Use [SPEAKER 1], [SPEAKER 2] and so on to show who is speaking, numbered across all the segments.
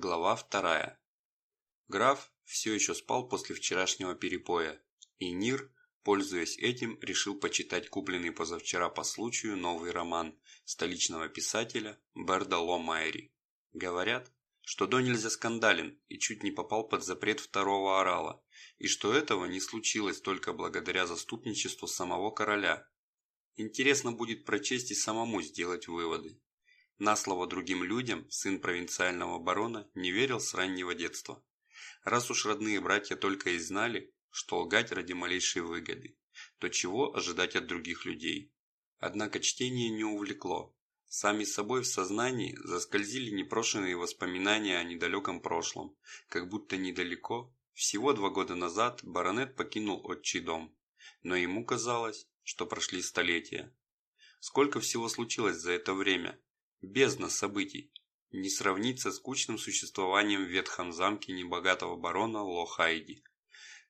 [SPEAKER 1] Глава вторая. Граф все еще спал после вчерашнего перепоя, и Нир, пользуясь этим, решил почитать купленный позавчера по случаю новый роман столичного писателя Берда Ло Майри. Говорят, что до нельзя скандален и чуть не попал под запрет второго орала, и что этого не случилось только благодаря заступничеству самого короля. Интересно будет прочесть и самому сделать выводы. На слово другим людям сын провинциального барона не верил с раннего детства. Раз уж родные братья только и знали, что лгать ради малейшей выгоды, то чего ожидать от других людей? Однако чтение не увлекло. Сами собой в сознании заскользили непрошенные воспоминания о недалеком прошлом, как будто недалеко, всего два года назад баронет покинул отчий дом, но ему казалось, что прошли столетия. Сколько всего случилось за это время, Бездна событий. Не сравнится с скучным существованием в ветхом замке небогатого барона Лохайди.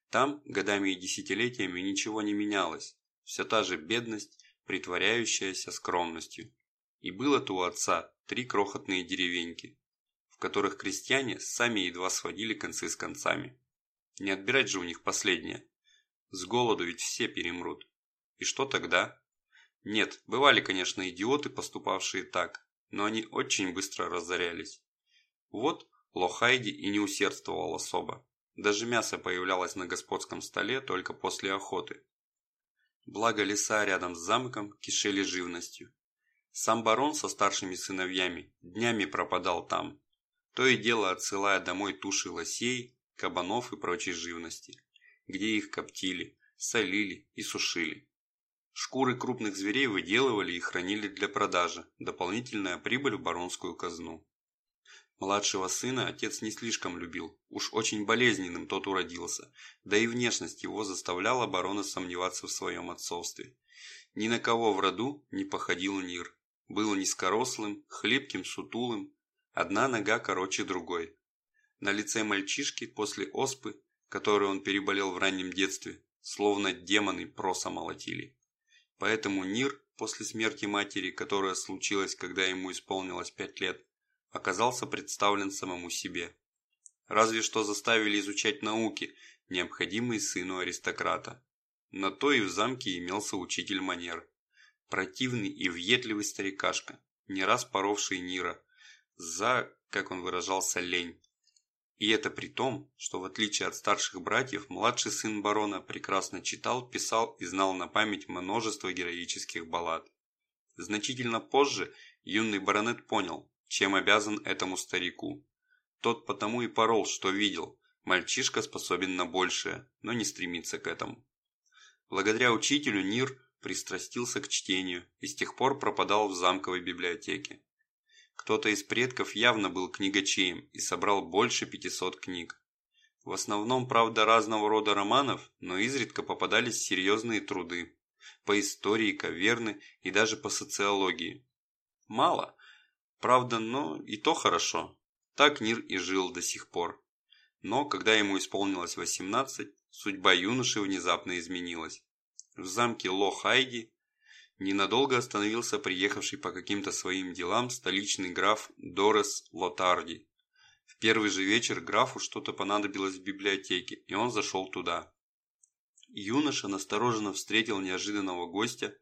[SPEAKER 1] Там годами и десятилетиями ничего не менялось. Все та же бедность, притворяющаяся скромностью. И было-то у отца три крохотные деревеньки, в которых крестьяне сами едва сводили концы с концами. Не отбирать же у них последнее. С голоду ведь все перемрут. И что тогда? Нет, бывали, конечно, идиоты, поступавшие так, но они очень быстро разорялись. Вот Лохайди и не усердствовал особо. Даже мясо появлялось на господском столе только после охоты. Благо леса рядом с замком кишели живностью. Сам барон со старшими сыновьями днями пропадал там, то и дело отсылая домой туши лосей, кабанов и прочей живности, где их коптили, солили и сушили. Шкуры крупных зверей выделывали и хранили для продажи, дополнительная прибыль в баронскую казну. Младшего сына отец не слишком любил, уж очень болезненным тот уродился, да и внешность его заставляла барона сомневаться в своем отцовстве. Ни на кого в роду не походил Нир. Был низкорослым, хлипким, сутулым, одна нога короче другой. На лице мальчишки после оспы, которой он переболел в раннем детстве, словно демоны проса молотили. Поэтому Нир, после смерти матери, которая случилась, когда ему исполнилось пять лет, оказался представлен самому себе. Разве что заставили изучать науки, необходимые сыну аристократа. На то и в замке имелся учитель манер. Противный и въедливый старикашка, не раз поровший Нира, за, как он выражался, лень. И это при том, что в отличие от старших братьев, младший сын барона прекрасно читал, писал и знал на память множество героических баллад. Значительно позже юный баронет понял, чем обязан этому старику. Тот потому и порол, что видел, мальчишка способен на большее, но не стремится к этому. Благодаря учителю Нир пристрастился к чтению и с тех пор пропадал в замковой библиотеке. Кто-то из предков явно был книгачеем и собрал больше 500 книг. В основном, правда, разного рода романов, но изредка попадались серьезные труды. По истории, каверны и даже по социологии. Мало. Правда, но и то хорошо. Так Нир и жил до сих пор. Но, когда ему исполнилось 18, судьба юноши внезапно изменилась. В замке Ло-Хайди ненадолго остановился приехавший по каким-то своим делам столичный граф Дорес Лотарди. В первый же вечер графу что-то понадобилось в библиотеке, и он зашел туда. Юноша настороженно встретил неожиданного гостя,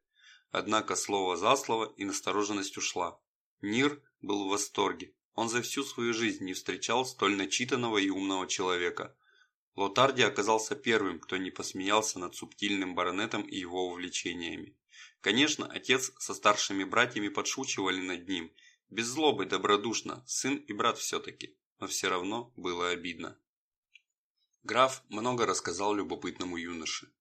[SPEAKER 1] однако слово за слово и настороженность ушла. Нир был в восторге. Он за всю свою жизнь не встречал столь начитанного и умного человека. Лотарди оказался первым, кто не посмеялся над субтильным баронетом и его увлечениями. Конечно, отец со старшими братьями подшучивали над ним, без злобы, добродушно, сын и брат все-таки, но все равно было обидно. Граф много рассказал любопытному юноше.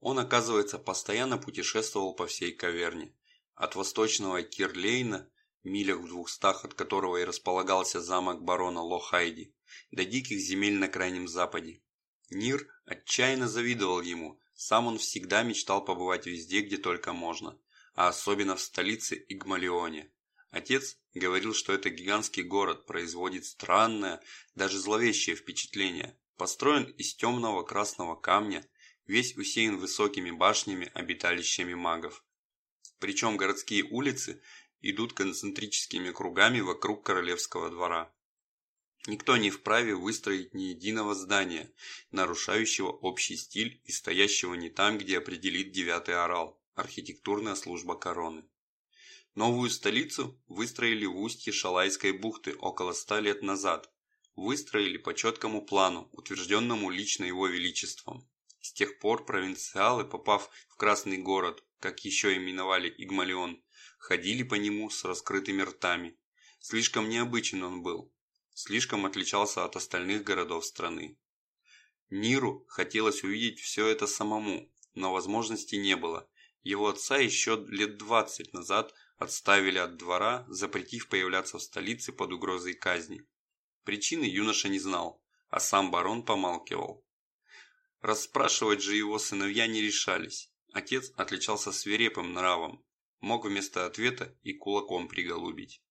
[SPEAKER 1] Он, оказывается, постоянно путешествовал по всей каверне. От восточного Кирлейна, милях в двухстах от которого и располагался замок барона Лохайди, до диких земель на крайнем западе. Нир отчаянно завидовал ему, сам он всегда мечтал побывать везде, где только можно, а особенно в столице Игмалионе. Отец говорил, что это гигантский город производит странное, даже зловещее впечатление. Построен из темного красного камня, весь усеян высокими башнями, обиталищами магов. Причем городские улицы идут концентрическими кругами вокруг королевского двора. Никто не вправе выстроить ни единого здания, нарушающего общий стиль и стоящего не там, где определит девятый орал – архитектурная служба короны. Новую столицу выстроили в устье Шалайской бухты около ста лет назад. Выстроили по четкому плану, утвержденному лично его величеством. С тех пор провинциалы, попав в Красный город, как еще именовали Игмалион, ходили по нему с раскрытыми ртами. Слишком необычен он был, слишком отличался от остальных городов страны. Ниру хотелось увидеть все это самому, но возможности не было. Его отца еще лет двадцать назад отставили от двора, запретив появляться в столице под угрозой казни. Причины юноша не знал, а сам барон помалкивал. Расспрашивать же его сыновья не решались. Отец отличался свирепым нравом, мог вместо ответа и кулаком приголубить.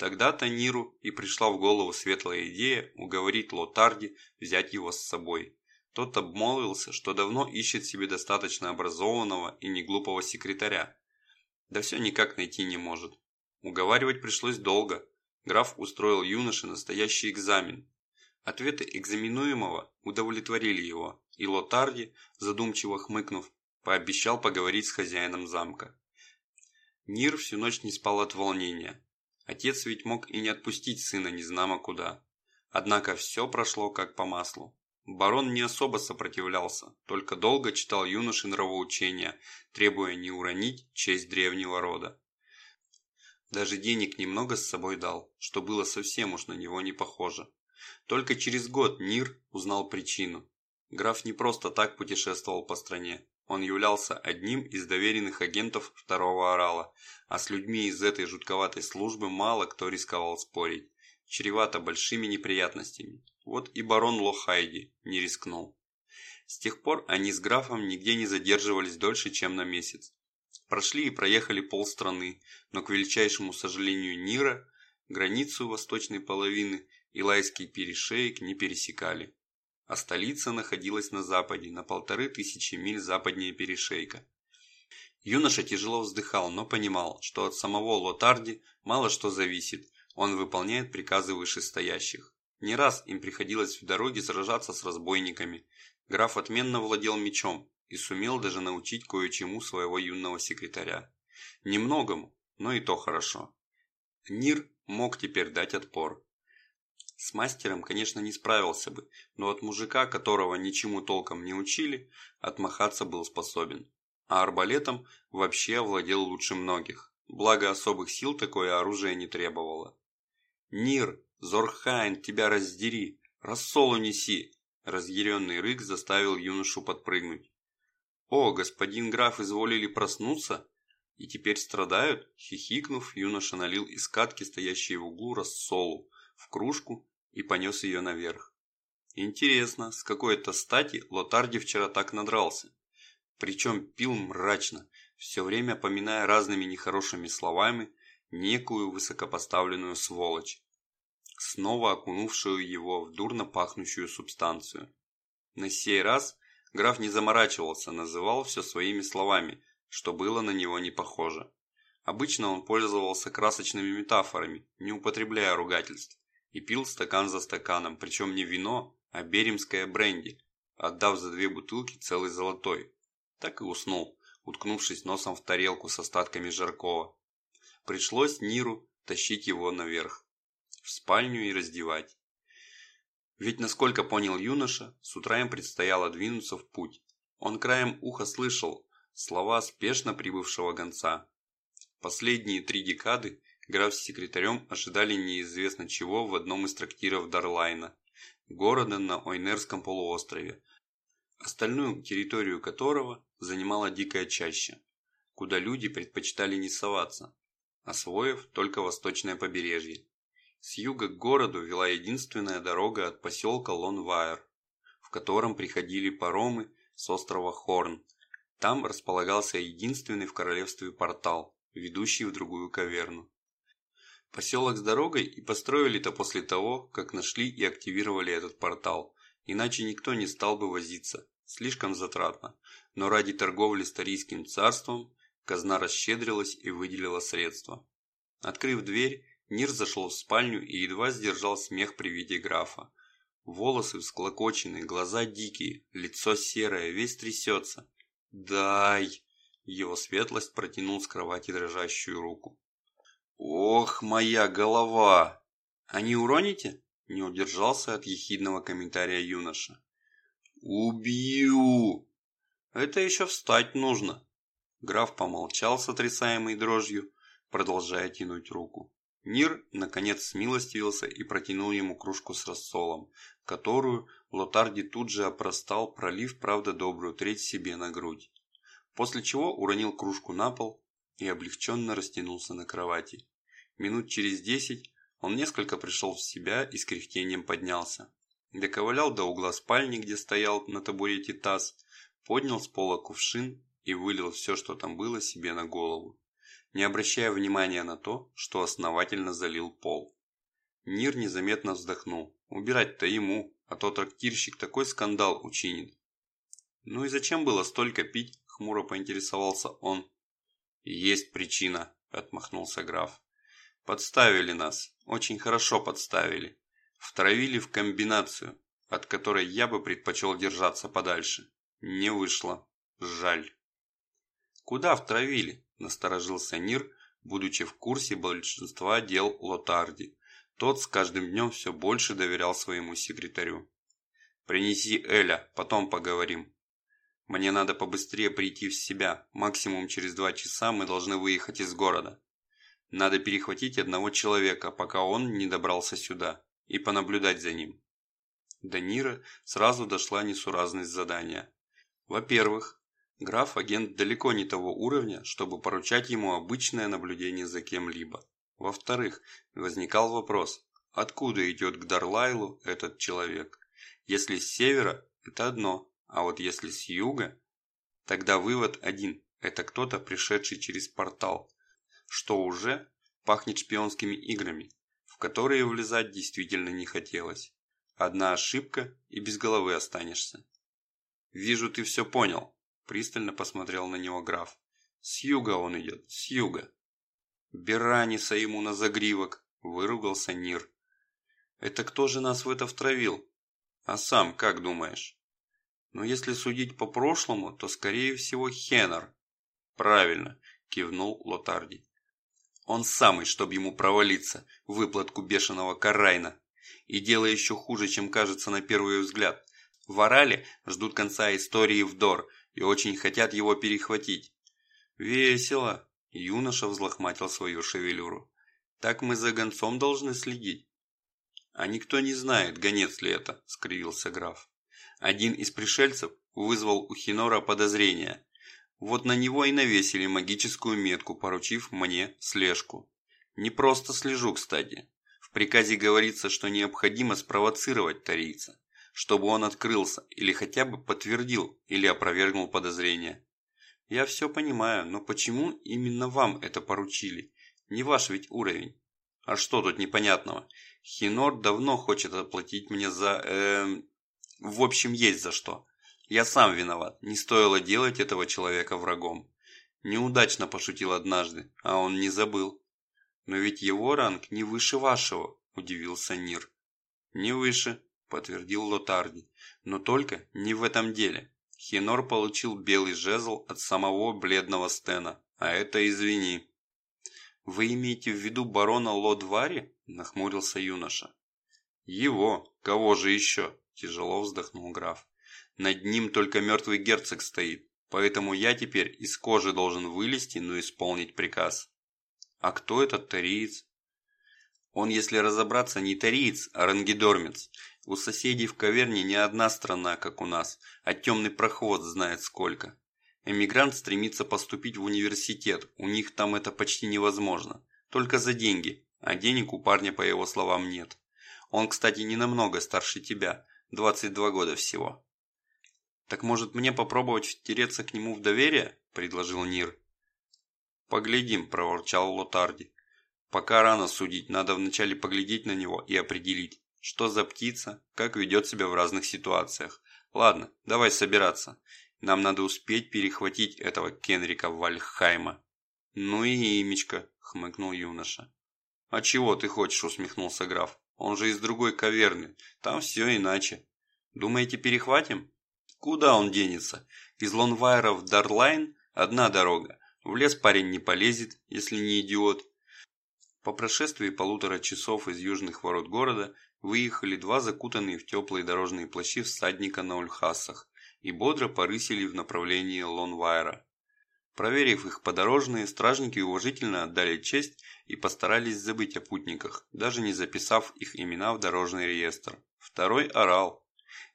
[SPEAKER 1] Тогда-то Ниру и пришла в голову светлая идея уговорить Лотарди взять его с собой. Тот обмолвился, что давно ищет себе достаточно образованного и неглупого секретаря. Да все никак найти не может. Уговаривать пришлось долго. Граф устроил юноше настоящий экзамен. Ответы экзаменуемого удовлетворили его, и Лотарди, задумчиво хмыкнув, пообещал поговорить с хозяином замка. Нир всю ночь не спал от волнения. Отец ведь мог и не отпустить сына незнамо куда. Однако все прошло как по маслу. Барон не особо сопротивлялся, только долго читал юноше нравоучения, требуя не уронить честь древнего рода. Даже денег немного с собой дал, что было совсем уж на него не похоже. Только через год Нир узнал причину. Граф не просто так путешествовал по стране. Он являлся одним из доверенных агентов второго орала, а с людьми из этой жутковатой службы мало кто рисковал спорить. Чревато большими неприятностями. Вот и барон Лохайди не рискнул. С тех пор они с графом нигде не задерживались дольше, чем на месяц. Прошли и проехали полстраны, но к величайшему сожалению Нира, границу восточной половины Илайский перешеек не пересекали а столица находилась на западе, на полторы тысячи миль западнее перешейка. Юноша тяжело вздыхал, но понимал, что от самого Лотарди мало что зависит, он выполняет приказы вышестоящих. Не раз им приходилось в дороге сражаться с разбойниками. Граф отменно владел мечом и сумел даже научить кое-чему своего юного секретаря. Немногому, но и то хорошо. Нир мог теперь дать отпор. С мастером, конечно, не справился бы, но от мужика, которого ничему толком не учили, отмахаться был способен. А арбалетом вообще овладел лучше многих, благо особых сил такое оружие не требовало. «Нир, Зорхайн, тебя раздери! Рассол унеси!» Разъяренный рык заставил юношу подпрыгнуть. «О, господин граф изволили проснуться?» И теперь страдают? Хихикнув, юноша налил из катки, стоящей в углу, рассолу, в кружку и понес ее наверх. Интересно, с какой это стати Лотарди вчера так надрался. Причем пил мрачно, все время поминая разными нехорошими словами некую высокопоставленную сволочь, снова окунувшую его в дурно пахнущую субстанцию. На сей раз граф не заморачивался, называл все своими словами, что было на него не похоже. Обычно он пользовался красочными метафорами, не употребляя ругательств и пил стакан за стаканом, причем не вино, а беремское бренди, отдав за две бутылки целый золотой. Так и уснул, уткнувшись носом в тарелку с остатками жаркого. Пришлось Ниру тащить его наверх, в спальню и раздевать. Ведь, насколько понял юноша, с утра им предстояло двинуться в путь. Он краем уха слышал слова спешно прибывшего гонца. Последние три декады Граф с секретарем ожидали неизвестно чего в одном из трактиров Дарлайна, города на Ойнерском полуострове, остальную территорию которого занимала дикая чаща, куда люди предпочитали не соваться, освоив только восточное побережье. С юга к городу вела единственная дорога от поселка Лонвайр, в котором приходили паромы с острова Хорн. Там располагался единственный в королевстве портал, ведущий в другую каверну. Поселок с дорогой и построили-то после того, как нашли и активировали этот портал, иначе никто не стал бы возиться, слишком затратно. Но ради торговли с Тарийским царством казна расщедрилась и выделила средства. Открыв дверь, Нир зашел в спальню и едва сдержал смех при виде графа. Волосы всклокоченные, глаза дикие, лицо серое, весь трясется. «Дай!» Его светлость протянул с кровати дрожащую руку. «Ох, моя голова!» «А не уроните?» Не удержался от ехидного комментария юноша. «Убью!» «Это еще встать нужно!» Граф помолчал, сотрясаемый дрожью, продолжая тянуть руку. Нир, наконец, смилостивился и протянул ему кружку с рассолом, которую Лотарди тут же опростал, пролив, правда, добрую треть себе на грудь. После чего уронил кружку на пол и облегченно растянулся на кровати. Минут через десять он несколько пришел в себя и с кряхтением поднялся. Доковылял до угла спальни, где стоял на табурете таз, поднял с пола кувшин и вылил все, что там было, себе на голову не обращая внимания на то, что основательно залил пол. Нир незаметно вздохнул. Убирать-то ему, а то трактирщик такой скандал учинит. Ну и зачем было столько пить, хмуро поинтересовался он. Есть причина, отмахнулся граф. Подставили нас, очень хорошо подставили. Втравили в комбинацию, от которой я бы предпочел держаться подальше. Не вышло. Жаль. Куда втравили? насторожился Нир, будучи в курсе большинства дел Лотарди. Тот с каждым днем все больше доверял своему секретарю. «Принеси Эля, потом поговорим. Мне надо побыстрее прийти в себя, максимум через два часа мы должны выехать из города. Надо перехватить одного человека, пока он не добрался сюда, и понаблюдать за ним». До Нира сразу дошла несуразность задания. Во-первых, Граф – агент далеко не того уровня, чтобы поручать ему обычное наблюдение за кем-либо. Во-вторых, возникал вопрос, откуда идет к Дарлайлу этот человек? Если с севера – это одно, а вот если с юга, тогда вывод один – это кто-то, пришедший через портал, что уже пахнет шпионскими играми, в которые влезать действительно не хотелось. Одна ошибка и без головы останешься. «Вижу, ты все понял», Пристально посмотрел на него граф. С юга он идет, с юга. Бераниса ему на загривок, выругался Нир. Это кто же нас в это втравил? А сам как думаешь? Но если судить по прошлому, то скорее всего Хеннер. Правильно, кивнул Лотарди. Он самый, чтобы ему провалиться, выплатку бешеного Карайна. И дело еще хуже, чем кажется на первый взгляд. В Орале ждут конца истории вдор – и очень хотят его перехватить. Весело. Юноша взлохматил свою шевелюру. Так мы за гонцом должны следить. А никто не знает, гонец ли это, скривился граф. Один из пришельцев вызвал у Хинора подозрения. Вот на него и навесили магическую метку, поручив мне слежку. Не просто слежу, кстати. В приказе говорится, что необходимо спровоцировать тарийца чтобы он открылся или хотя бы подтвердил или опровергнул подозрения. Я все понимаю, но почему именно вам это поручили? Не ваш ведь уровень. А что тут непонятного? Хинор давно хочет оплатить мне за... Э, в общем, есть за что. Я сам виноват. Не стоило делать этого человека врагом. Неудачно пошутил однажды, а он не забыл. Но ведь его ранг не выше вашего, удивился Нир. Не выше, подтвердил Лотарди. Но только не в этом деле. Хинор получил белый жезл от самого бледного Стена, а это извини. «Вы имеете в виду барона Лодвари?» – нахмурился юноша. «Его? Кого же еще?» – тяжело вздохнул граф. «Над ним только мертвый герцог стоит, поэтому я теперь из кожи должен вылезти, но исполнить приказ». «А кто этот тариец?» «Он, если разобраться, не тариец, а рангидормец. У соседей в каверне не одна страна, как у нас, а темный проход знает сколько. Эмигрант стремится поступить в университет, у них там это почти невозможно. Только за деньги, а денег у парня, по его словам, нет. Он, кстати, не намного старше тебя, 22 года всего. «Так может мне попробовать втереться к нему в доверие?» – предложил Нир. «Поглядим», – проворчал Лотарди. «Пока рано судить, надо вначале поглядеть на него и определить, что за птица, как ведет себя в разных ситуациях. Ладно, давай собираться. Нам надо успеть перехватить этого Кенрика Вальхайма. Ну и имечко, хмыкнул юноша. «А чего ты хочешь?» – усмехнулся граф. «Он же из другой каверны. Там все иначе. Думаете, перехватим?» «Куда он денется? Из Лонвайра в Дарлайн одна дорога. В лес парень не полезет, если не идиот. По прошествии полутора часов из южных ворот города выехали два закутанные в теплые дорожные плащи всадника на ульхасах и бодро порысили в направлении Лонвайра. Проверив их подорожные, стражники уважительно отдали честь и постарались забыть о путниках, даже не записав их имена в дорожный реестр. Второй орал.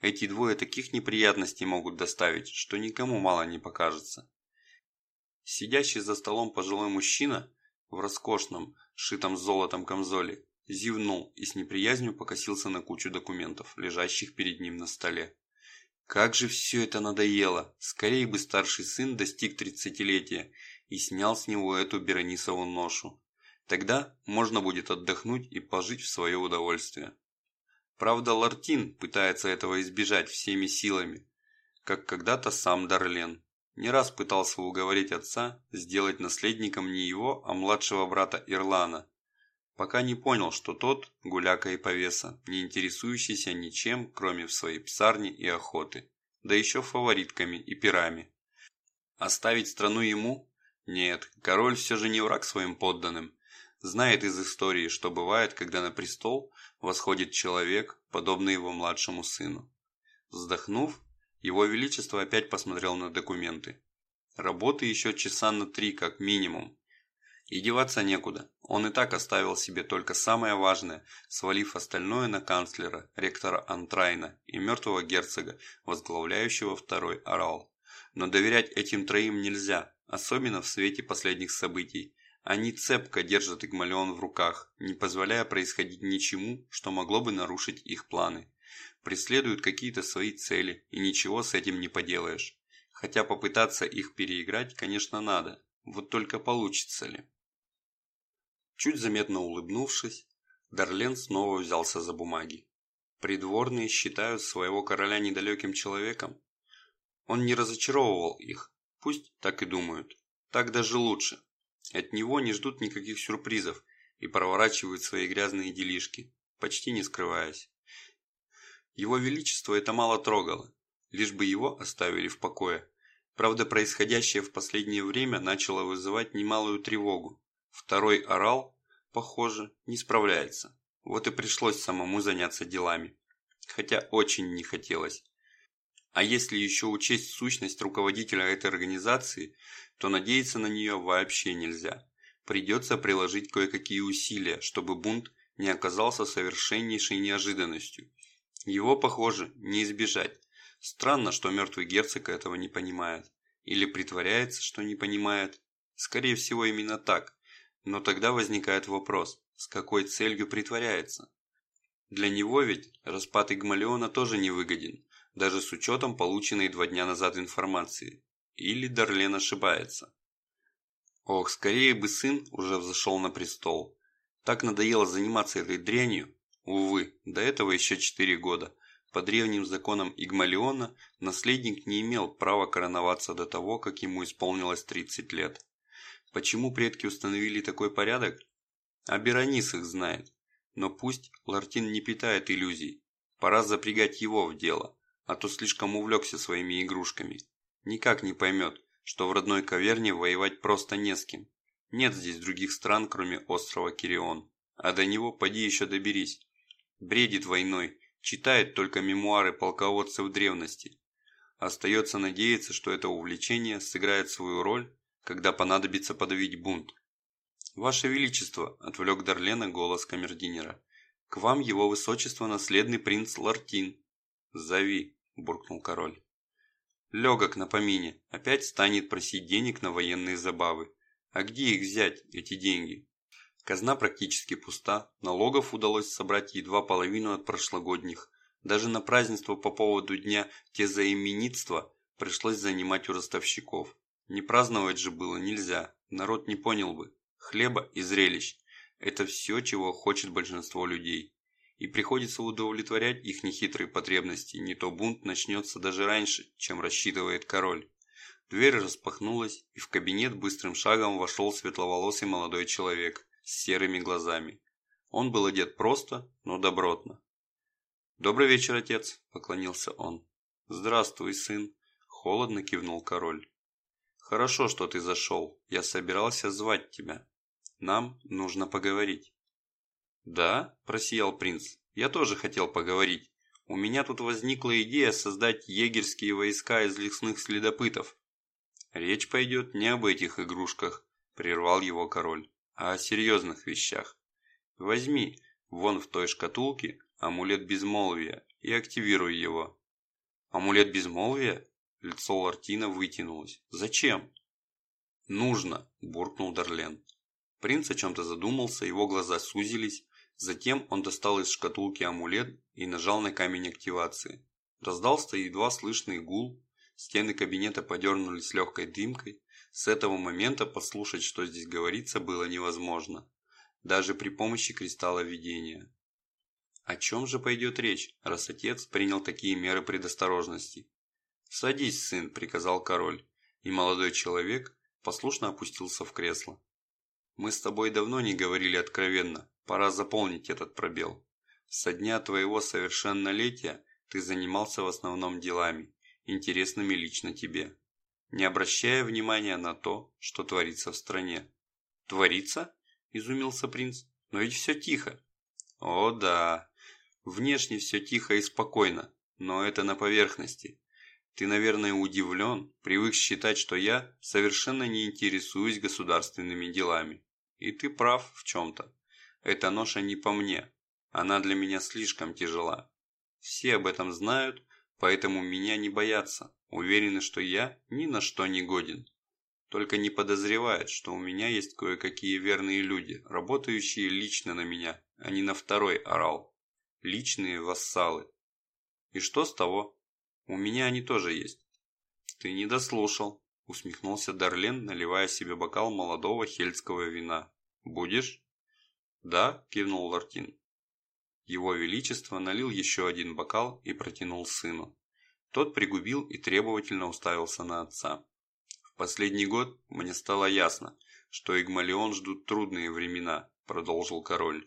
[SPEAKER 1] Эти двое таких неприятностей могут доставить, что никому мало не покажется. Сидящий за столом пожилой мужчина в роскошном, шитом золотом камзоле, зевнул и с неприязнью покосился на кучу документов, лежащих перед ним на столе. Как же все это надоело! Скорее бы старший сын достиг тридцатилетия и снял с него эту Беронисову ношу. Тогда можно будет отдохнуть и пожить в свое удовольствие. Правда, Лартин пытается этого избежать всеми силами, как когда-то сам Дарлен. Не раз пытался уговорить отца сделать наследником не его, а младшего брата Ирлана, пока не понял, что тот – гуляка и повеса, не интересующийся ничем, кроме в своей псарни и охоты, да еще фаворитками и пирами. Оставить страну ему? Нет, король все же не враг своим подданным. Знает из истории, что бывает, когда на престол восходит человек, подобный его младшему сыну. Вздохнув, его Величество опять посмотрел на документы. Работы еще часа на три, как минимум. И деваться некуда. Он и так оставил себе только самое важное, свалив остальное на канцлера, ректора Антрайна и мертвого герцога, возглавляющего второй Орал. Но доверять этим троим нельзя, особенно в свете последних событий. Они цепко держат Игмалион в руках, не позволяя происходить ничему, что могло бы нарушить их планы преследуют какие-то свои цели, и ничего с этим не поделаешь. Хотя попытаться их переиграть, конечно, надо, вот только получится ли. Чуть заметно улыбнувшись, Дарлен снова взялся за бумаги. Придворные считают своего короля недалеким человеком. Он не разочаровывал их, пусть так и думают. Так даже лучше. От него не ждут никаких сюрпризов и проворачивают свои грязные делишки, почти не скрываясь. Его Величество это мало трогало, лишь бы его оставили в покое. Правда, происходящее в последнее время начало вызывать немалую тревогу. Второй орал, похоже, не справляется. Вот и пришлось самому заняться делами. Хотя очень не хотелось. А если еще учесть сущность руководителя этой организации, то надеяться на нее вообще нельзя. Придется приложить кое-какие усилия, чтобы бунт не оказался совершеннейшей неожиданностью его, похоже, не избежать. Странно, что мертвый герцог этого не понимает. Или притворяется, что не понимает. Скорее всего, именно так. Но тогда возникает вопрос, с какой целью притворяется? Для него ведь распад Игмалиона тоже не выгоден, даже с учетом полученной два дня назад информации. Или Дарлен ошибается. Ох, скорее бы сын уже взошел на престол. Так надоело заниматься этой дрянью, Увы, до этого еще четыре года. По древним законам Игмалиона наследник не имел права короноваться до того, как ему исполнилось 30 лет. Почему предки установили такой порядок? А Беронис их знает. Но пусть Лартин не питает иллюзий. Пора запрягать его в дело, а то слишком увлекся своими игрушками. Никак не поймет, что в родной каверне воевать просто не с кем. Нет здесь других стран, кроме острова Кирион. А до него поди еще доберись бредит войной, читает только мемуары полководцев древности. Остается надеяться, что это увлечение сыграет свою роль, когда понадобится подавить бунт. «Ваше Величество», – отвлек Дарлена голос камердинера, – «к вам его высочество наследный принц Лартин». «Зови», – буркнул король. Легок на помине, опять станет просить денег на военные забавы. А где их взять, эти деньги? Казна практически пуста, налогов удалось собрать едва половину от прошлогодних. Даже на празднество по поводу дня тезаименитства пришлось занимать у ростовщиков. Не праздновать же было нельзя, народ не понял бы. Хлеба и зрелищ – это все, чего хочет большинство людей. И приходится удовлетворять их нехитрые потребности, не то бунт начнется даже раньше, чем рассчитывает король. Дверь распахнулась, и в кабинет быстрым шагом вошел светловолосый молодой человек с серыми глазами. Он был одет просто, но добротно. «Добрый вечер, отец», – поклонился он. «Здравствуй, сын», – холодно кивнул король. «Хорошо, что ты зашел. Я собирался звать тебя. Нам нужно поговорить». «Да?» – просиял принц. «Я тоже хотел поговорить. У меня тут возникла идея создать егерские войска из лесных следопытов. Речь пойдет не об этих игрушках, прервал его король, а о серьезных вещах. Возьми, вон в той шкатулке, амулет безмолвия и активируй его. Амулет безмолвия? Лицо Лартина вытянулось. Зачем? Нужно, буркнул Дарлен. Принц о чем-то задумался, его глаза сузились, Затем он достал из шкатулки амулет и нажал на камень активации. Раздался едва слышный гул, стены кабинета подернулись легкой дымкой. С этого момента послушать, что здесь говорится, было невозможно, даже при помощи кристалла видения. О чем же пойдет речь, раз отец принял такие меры предосторожности? «Садись, сын», – приказал король, и молодой человек послушно опустился в кресло. «Мы с тобой давно не говорили откровенно, Пора заполнить этот пробел. Со дня твоего совершеннолетия ты занимался в основном делами, интересными лично тебе, не обращая внимания на то, что творится в стране. «Творится?» – изумился принц. «Но ведь все тихо». «О да, внешне все тихо и спокойно, но это на поверхности. Ты, наверное, удивлен, привык считать, что я совершенно не интересуюсь государственными делами. И ты прав в чем-то. Эта ноша не по мне. Она для меня слишком тяжела. Все об этом знают, поэтому меня не боятся. Уверены, что я ни на что не годен. Только не подозревают, что у меня есть кое-какие верные люди, работающие лично на меня, а не на второй орал. Личные вассалы. И что с того? У меня они тоже есть. Ты не дослушал, усмехнулся Дарлен, наливая себе бокал молодого хельского вина. Будешь? «Да», – кивнул Лартин. Его Величество налил еще один бокал и протянул сыну. Тот пригубил и требовательно уставился на отца. «В последний год мне стало ясно, что Игмалион ждут трудные времена», – продолжил король.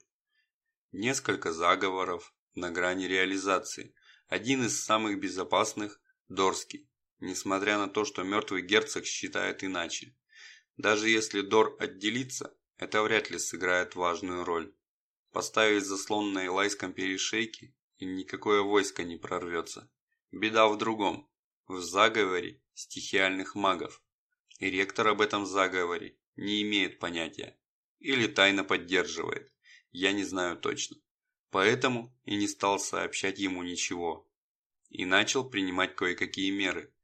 [SPEAKER 1] «Несколько заговоров на грани реализации. Один из самых безопасных – Дорский, несмотря на то, что мертвый герцог считает иначе. Даже если Дор отделится, это вряд ли сыграет важную роль. Поставить заслон на Илайском перешейке, и никакое войско не прорвется. Беда в другом. В заговоре стихиальных магов. И ректор об этом заговоре не имеет понятия. Или тайно поддерживает. Я не знаю точно. Поэтому и не стал сообщать ему ничего. И начал принимать кое-какие меры.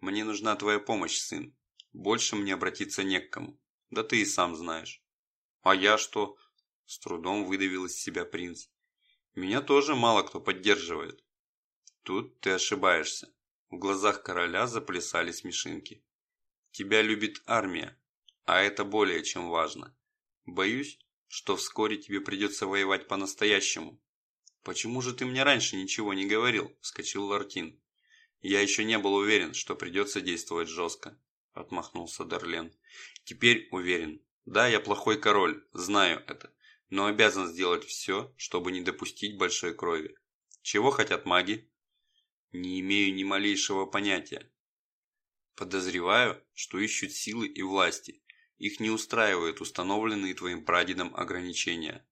[SPEAKER 1] Мне нужна твоя помощь, сын. Больше мне обратиться не к кому. Да ты и сам знаешь. «А я что?» – с трудом выдавил из себя принц. «Меня тоже мало кто поддерживает». «Тут ты ошибаешься». В глазах короля заплясали смешинки. «Тебя любит армия, а это более чем важно. Боюсь, что вскоре тебе придется воевать по-настоящему». «Почему же ты мне раньше ничего не говорил?» – вскочил Лартин. «Я еще не был уверен, что придется действовать жестко», – отмахнулся Дарлен. «Теперь уверен. Да, я плохой король, знаю это, но обязан сделать все, чтобы не допустить большой крови. Чего хотят маги? Не имею ни малейшего понятия. Подозреваю, что ищут силы и власти. Их не устраивают установленные твоим прадедом ограничения.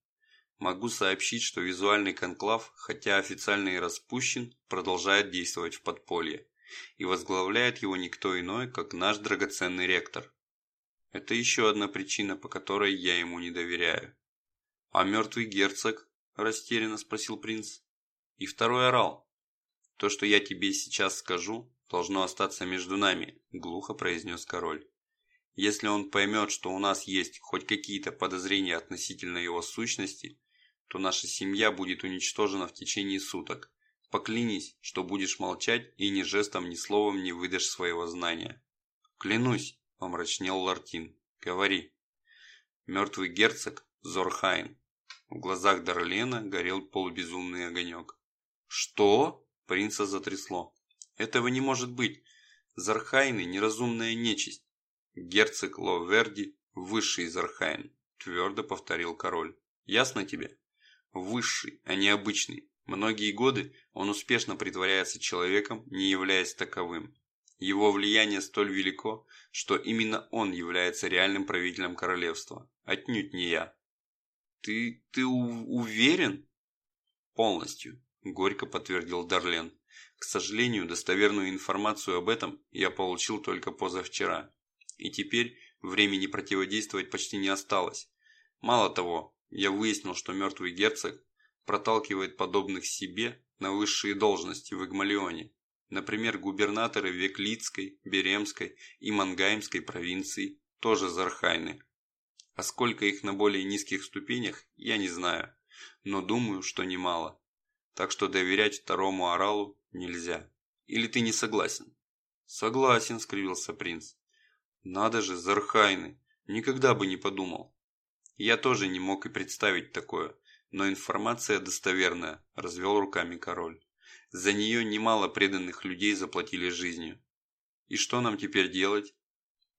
[SPEAKER 1] Могу сообщить, что визуальный конклав, хотя официально и распущен, продолжает действовать в подполье. И возглавляет его никто иной, как наш драгоценный ректор. Это еще одна причина, по которой я ему не доверяю. «А мертвый герцог?» – растерянно спросил принц. И второй орал. «То, что я тебе сейчас скажу, должно остаться между нами», – глухо произнес король. «Если он поймет, что у нас есть хоть какие-то подозрения относительно его сущности, то наша семья будет уничтожена в течение суток. Поклянись, что будешь молчать и ни жестом, ни словом не выдашь своего знания». «Клянусь», – помрачнел Лартин. «Говори». Мертвый герцог Зархайн. В глазах Дарлена горел полубезумный огонек. «Что?» – принца затрясло. «Этого не может быть. Зархайны – неразумная нечисть. Герцог Ловерди – высший Зархайн», – твердо повторил король. Ясно тебе? Высший, а не обычный. Многие годы он успешно притворяется человеком, не являясь таковым. Его влияние столь велико, что именно он является реальным правителем королевства, отнюдь не я. Ты... ты уверен? Полностью, горько подтвердил Дарлен. К сожалению, достоверную информацию об этом я получил только позавчера. И теперь времени противодействовать почти не осталось. Мало того, я выяснил, что мертвый герцог проталкивает подобных себе на высшие должности в Игмалионе. Например, губернаторы Веклицкой, Беремской и Мангаймской провинций тоже зархайны. А сколько их на более низких ступенях, я не знаю, но думаю, что немало. Так что доверять второму оралу нельзя. Или ты не согласен? Согласен, скривился принц. Надо же, Зархайны, никогда бы не подумал. Я тоже не мог и представить такое, но информация достоверная, развел руками король. За нее немало преданных людей заплатили жизнью. И что нам теперь делать?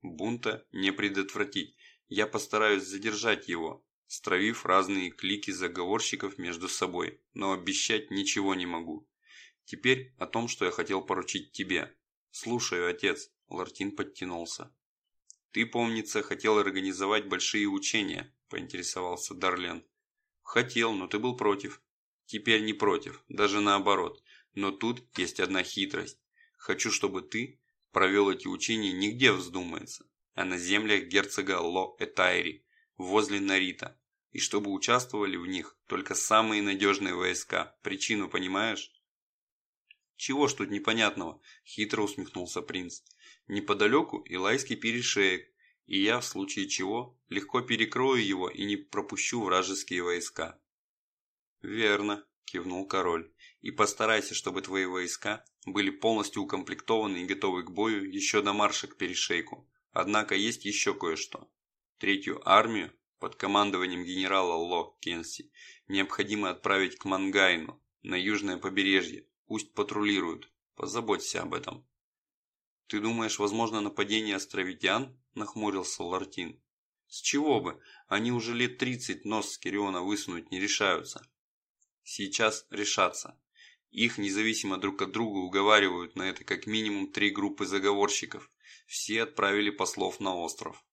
[SPEAKER 1] Бунта не предотвратить. Я постараюсь задержать его, стравив разные клики заговорщиков между собой, но обещать ничего не могу. Теперь о том, что я хотел поручить тебе. Слушаю, отец. Лартин подтянулся. Ты, помнится, хотел организовать большие учения, поинтересовался Дарлен. Хотел, но ты был против. Теперь не против, даже наоборот. Но тут есть одна хитрость. Хочу, чтобы ты провел эти учения нигде вздумается, а на землях герцога Ло-Этайри, возле Нарита. И чтобы участвовали в них только самые надежные войска. Причину понимаешь? «Чего ж тут непонятного?» – хитро усмехнулся принц. «Неподалеку Илайский перешеек, и я, в случае чего, легко перекрою его и не пропущу вражеские войска». «Верно», – кивнул король. «И постарайся, чтобы твои войска были полностью укомплектованы и готовы к бою еще до марша к перешейку. Однако есть еще кое-что. Третью армию под командованием генерала Ло Кенси необходимо отправить к Мангайну на южное побережье, Пусть патрулируют. Позаботься об этом. Ты думаешь, возможно нападение островитян? Нахмурился Лартин. С чего бы? Они уже лет тридцать нос с Кириона высунуть не решаются. Сейчас решатся. Их независимо друг от друга уговаривают на это как минимум три группы заговорщиков. Все отправили послов на остров.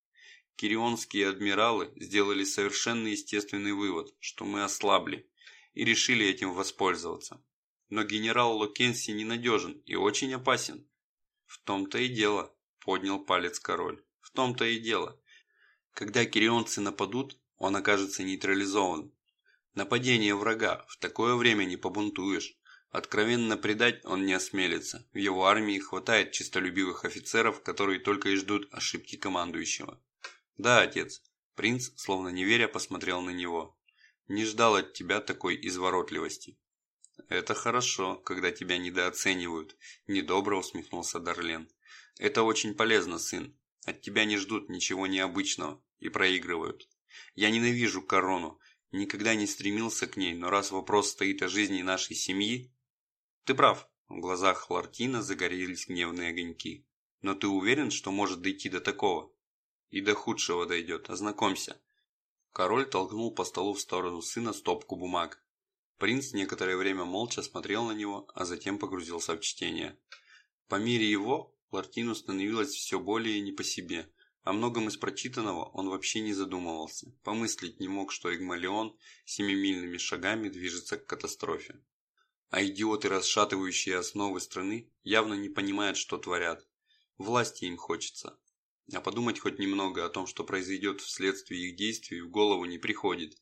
[SPEAKER 1] Кирионские адмиралы сделали совершенно естественный вывод, что мы ослабли, и решили этим воспользоваться. Но генерал Локенси ненадежен и очень опасен. В том-то и дело, поднял палец король. В том-то и дело. Когда кирионцы нападут, он окажется нейтрализован. Нападение врага в такое время не побунтуешь. Откровенно предать он не осмелится. В его армии хватает честолюбивых офицеров, которые только и ждут ошибки командующего. Да, отец. Принц, словно не веря, посмотрел на него. Не ждал от тебя такой изворотливости. «Это хорошо, когда тебя недооценивают», – недобро усмехнулся Дарлен. «Это очень полезно, сын. От тебя не ждут ничего необычного и проигрывают. Я ненавижу корону, никогда не стремился к ней, но раз вопрос стоит о жизни нашей семьи...» «Ты прав», – в глазах Лартина загорелись гневные огоньки. «Но ты уверен, что может дойти до такого?» «И до худшего дойдет, ознакомься». Король толкнул по столу в сторону сына стопку бумаг. Принц некоторое время молча смотрел на него, а затем погрузился в чтение. По мере его, Лартину становилось все более не по себе. О многом из прочитанного он вообще не задумывался. Помыслить не мог, что Игмалион семимильными шагами движется к катастрофе. А идиоты, расшатывающие основы страны, явно не понимают, что творят. Власти им хочется. А подумать хоть немного о том, что произойдет вследствие их действий, в голову не приходит.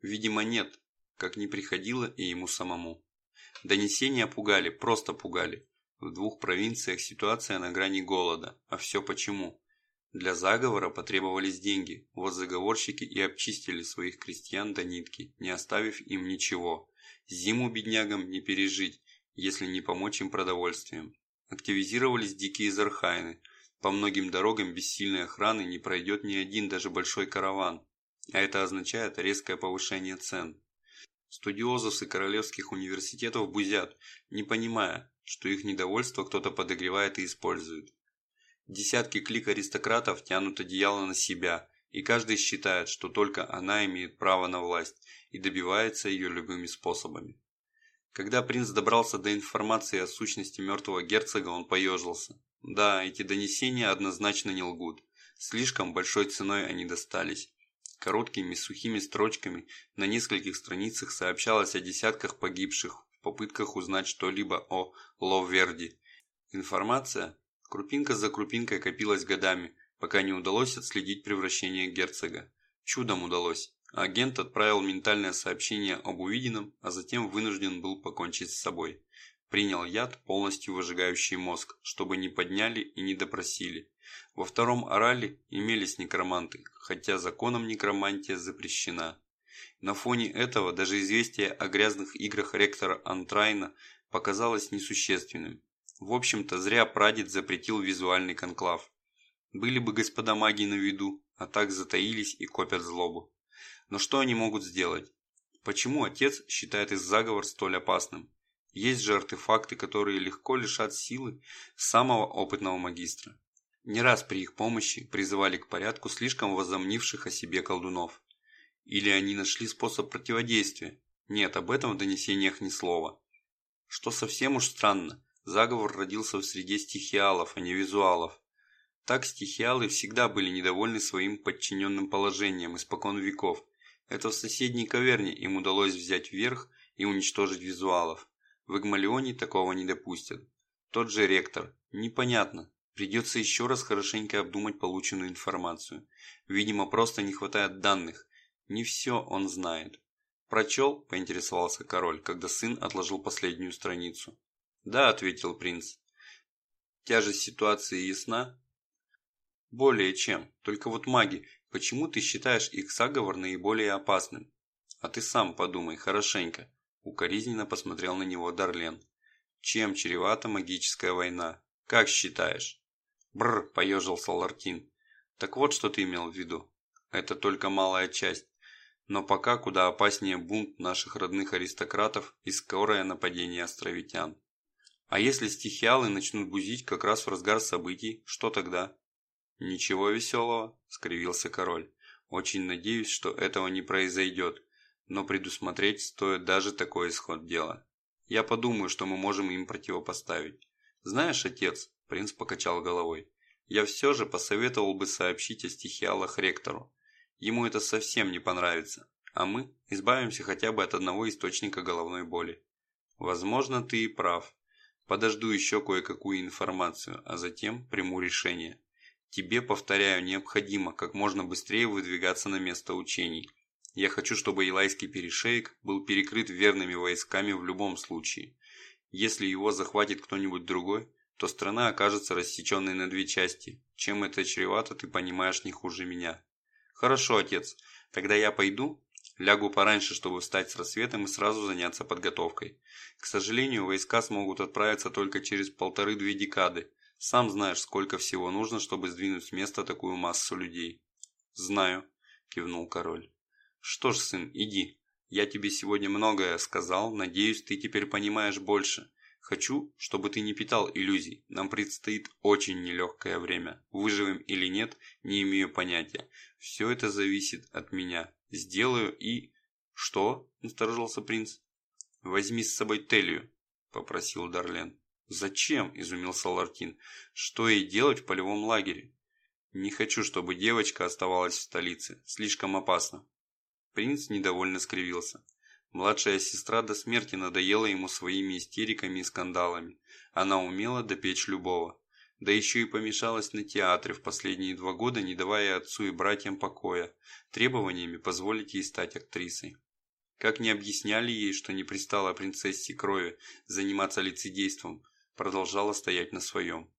[SPEAKER 1] Видимо, нет, как не приходило и ему самому. Донесения пугали, просто пугали. В двух провинциях ситуация на грани голода. А все почему? Для заговора потребовались деньги, вот заговорщики и обчистили своих крестьян до нитки, не оставив им ничего. Зиму беднягам не пережить, если не помочь им продовольствием. Активизировались дикие зархайны. По многим дорогам без сильной охраны не пройдет ни один даже большой караван. А это означает резкое повышение цен. Студиозусы королевских университетов бузят, не понимая, что их недовольство кто-то подогревает и использует. Десятки клик аристократов тянут одеяло на себя и каждый считает, что только она имеет право на власть и добивается ее любыми способами. Когда принц добрался до информации о сущности мертвого герцога, он поежился. Да, эти донесения однозначно не лгут. Слишком большой ценой они достались. Короткими сухими строчками на нескольких страницах сообщалось о десятках погибших в попытках узнать что-либо о Ловерди. Информация крупинка за крупинкой копилась годами, пока не удалось отследить превращение герцога. Чудом удалось. Агент отправил ментальное сообщение об увиденном, а затем вынужден был покончить с собой. Принял яд, полностью выжигающий мозг, чтобы не подняли и не допросили. Во втором орале имелись некроманты, хотя законом некромантия запрещена. На фоне этого даже известие о грязных играх ректора Антрайна показалось несущественным. В общем-то, зря прадед запретил визуальный конклав. Были бы господа маги на виду, а так затаились и копят злобу. Но что они могут сделать? Почему отец считает их заговор столь опасным? Есть же артефакты, которые легко лишат силы самого опытного магистра. Не раз при их помощи призывали к порядку слишком возомнивших о себе колдунов. Или они нашли способ противодействия? Нет, об этом в донесениях ни слова. Что совсем уж странно, заговор родился в среде стихиалов, а не визуалов. Так стихиалы всегда были недовольны своим подчиненным положением испокон веков. Это в соседней каверне им удалось взять верх и уничтожить визуалов. В Игмалионе такого не допустят. Тот же ректор. Непонятно, Придется еще раз хорошенько обдумать полученную информацию. Видимо, просто не хватает данных. Не все он знает. «Прочел?» – поинтересовался король, когда сын отложил последнюю страницу. «Да», – ответил принц. «Тяжесть ситуации ясна?» «Более чем. Только вот маги, почему ты считаешь их заговор наиболее опасным?» «А ты сам подумай хорошенько», – укоризненно посмотрел на него Дарлен. «Чем чревата магическая война? Как считаешь?» Бррр, поежился Лартин. Так вот, что ты имел в виду. Это только малая часть. Но пока куда опаснее бунт наших родных аристократов и скорое нападение островитян. А если стихиалы начнут бузить как раз в разгар событий, что тогда? Ничего веселого, скривился король. Очень надеюсь, что этого не произойдет, но предусмотреть стоит даже такой исход дела. Я подумаю, что мы можем им противопоставить. Знаешь, отец, Принц покачал головой. Я все же посоветовал бы сообщить о стихиалах ректору. Ему это совсем не понравится, а мы избавимся хотя бы от одного источника головной боли. Возможно, ты и прав. Подожду еще кое-какую информацию, а затем приму решение. Тебе, повторяю, необходимо как можно быстрее выдвигаться на место учений. Я хочу, чтобы Илайский перешеек был перекрыт верными войсками в любом случае. Если его захватит кто-нибудь другой, то страна окажется рассеченной на две части. Чем это чревато, ты понимаешь не хуже меня. Хорошо, отец. Тогда я пойду, лягу пораньше, чтобы встать с рассветом и сразу заняться подготовкой. К сожалению, войска смогут отправиться только через полторы-две декады. Сам знаешь, сколько всего нужно, чтобы сдвинуть с места такую массу людей. Знаю, кивнул король. Что ж, сын, иди. Я тебе сегодня многое сказал, надеюсь, ты теперь понимаешь больше. Хочу, чтобы ты не питал иллюзий. Нам предстоит очень нелегкое время. Выживем или нет, не имею понятия. Все это зависит от меня. Сделаю и... Что? Насторожился принц. Возьми с собой Телию, попросил Дарлен. Зачем? Изумился Лартин. Что ей делать в полевом лагере? Не хочу, чтобы девочка оставалась в столице. Слишком опасно. Принц недовольно скривился. Младшая сестра до смерти надоела ему своими истериками и скандалами. Она умела допечь любого. Да еще и помешалась на театре в последние два года, не давая отцу и братьям покоя, требованиями позволить ей стать актрисой. Как не объясняли ей, что не пристала принцессе крови заниматься лицедейством, продолжала стоять на своем.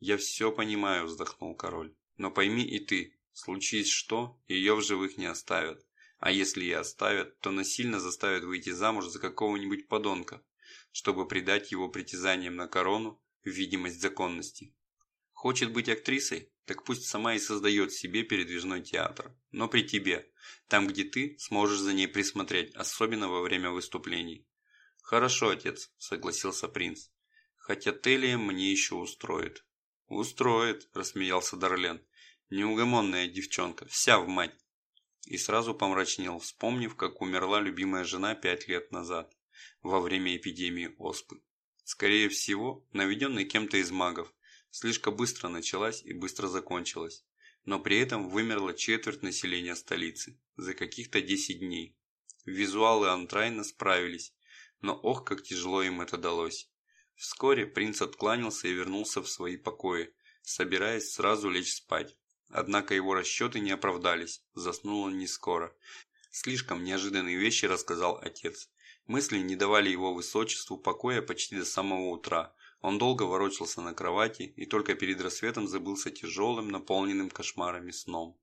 [SPEAKER 1] «Я все понимаю», – вздохнул король. «Но пойми и ты, случись что, ее в живых не оставят. А если и оставят, то насильно заставят выйти замуж за какого-нибудь подонка, чтобы придать его притязаниям на корону видимость законности. Хочет быть актрисой? Так пусть сама и создает себе передвижной театр. Но при тебе, там где ты сможешь за ней присмотреть, особенно во время выступлений. Хорошо, отец, согласился принц. Хотя Телия мне еще устроит. Устроит, рассмеялся Дарлен. Неугомонная девчонка, вся в мать. И сразу помрачнел, вспомнив, как умерла любимая жена пять лет назад, во время эпидемии оспы. Скорее всего, наведенный кем-то из магов, слишком быстро началась и быстро закончилась. Но при этом вымерла четверть населения столицы за каких-то 10 дней. Визуалы Антрайна справились, но ох, как тяжело им это далось. Вскоре принц откланялся и вернулся в свои покои, собираясь сразу лечь спать. Однако его расчеты не оправдались, заснул он не скоро. Слишком неожиданные вещи рассказал отец. Мысли не давали его высочеству покоя почти до самого утра. Он долго ворочался на кровати и только перед рассветом забылся тяжелым, наполненным кошмарами сном.